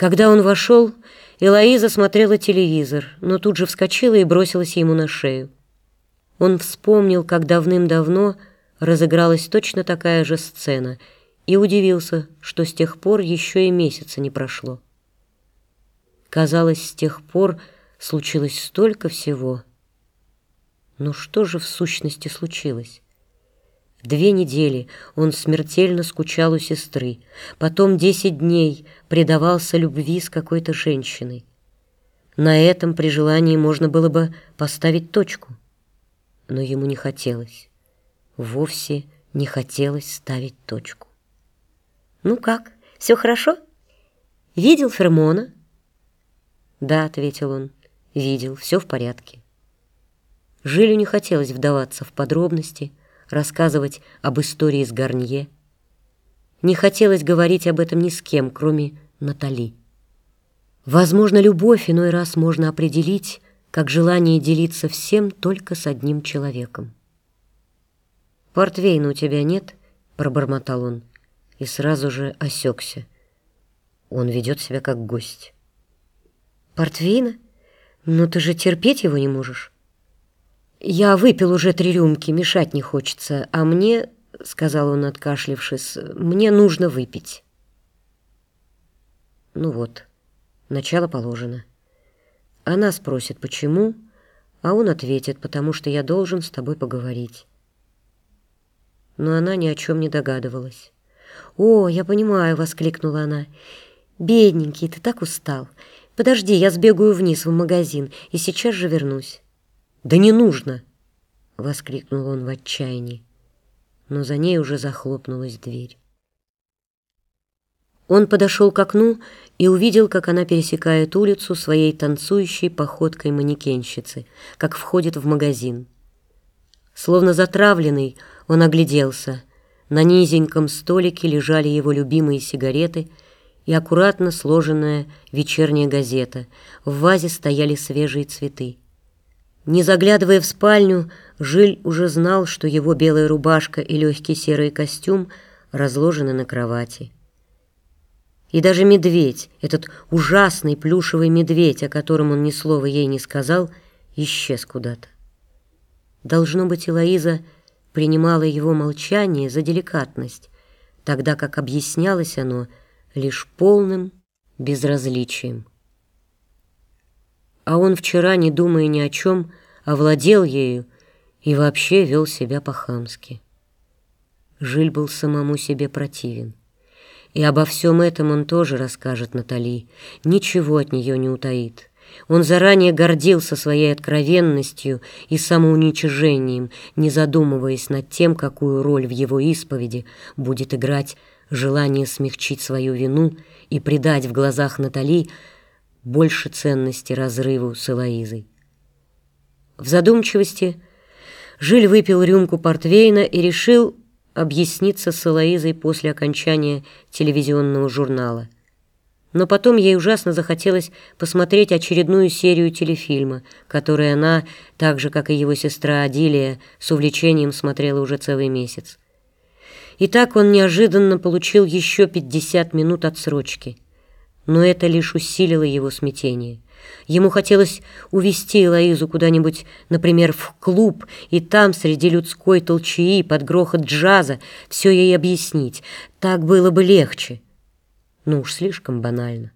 Когда он вошел, Элоиза смотрела телевизор, но тут же вскочила и бросилась ему на шею. Он вспомнил, как давным-давно разыгралась точно такая же сцена, и удивился, что с тех пор еще и месяца не прошло. Казалось, с тех пор случилось столько всего. Но что же в сущности случилось? Две недели он смертельно скучал у сестры, потом десять дней предавался любви с какой-то женщиной. На этом при желании можно было бы поставить точку, но ему не хотелось, вовсе не хотелось ставить точку. «Ну как, все хорошо? Видел Фермона?» «Да», — ответил он, — «видел, все в порядке». Жилю не хотелось вдаваться в подробности, рассказывать об истории с Гарнье. Не хотелось говорить об этом ни с кем, кроме Натали. Возможно, любовь иной раз можно определить как желание делиться всем только с одним человеком. «Портвейна у тебя нет?» — пробормотал он и сразу же осекся. Он ведет себя как гость. «Портвейна? Но ты же терпеть его не можешь». «Я выпил уже три рюмки, мешать не хочется, а мне, — сказал он, откашлившись, — мне нужно выпить». Ну вот, начало положено. Она спросит, почему, а он ответит, потому что я должен с тобой поговорить. Но она ни о чем не догадывалась. «О, я понимаю!» — воскликнула она. «Бедненький, ты так устал. Подожди, я сбегаю вниз в магазин и сейчас же вернусь». «Да не нужно!» — воскликнул он в отчаянии. Но за ней уже захлопнулась дверь. Он подошел к окну и увидел, как она пересекает улицу своей танцующей походкой манекенщицы, как входит в магазин. Словно затравленный, он огляделся. На низеньком столике лежали его любимые сигареты и аккуратно сложенная вечерняя газета. В вазе стояли свежие цветы. Не заглядывая в спальню, Жиль уже знал, что его белая рубашка и легкий серый костюм разложены на кровати. И даже медведь, этот ужасный плюшевый медведь, о котором он ни слова ей не сказал, исчез куда-то. Должно быть, Элоиза принимала его молчание за деликатность, тогда как объяснялось оно лишь полным безразличием а он вчера, не думая ни о чем, овладел ею и вообще вел себя по-хамски. Жиль был самому себе противен. И обо всем этом он тоже расскажет Натали, ничего от нее не утаит. Он заранее гордился своей откровенностью и самоуничижением, не задумываясь над тем, какую роль в его исповеди будет играть желание смягчить свою вину и придать в глазах Натали больше ценности разрыву с Элоизой. В задумчивости Жиль выпил рюмку портвейна и решил объясниться с Элоизой после окончания телевизионного журнала. Но потом ей ужасно захотелось посмотреть очередную серию телефильма, который она, так же, как и его сестра Адилия, с увлечением смотрела уже целый месяц. И так он неожиданно получил еще 50 минут отсрочки – но это лишь усилило его смятение. Ему хотелось увести Элоизу куда-нибудь, например, в клуб, и там, среди людской толчаи, под грохот джаза, все ей объяснить. Так было бы легче. Ну уж слишком банально.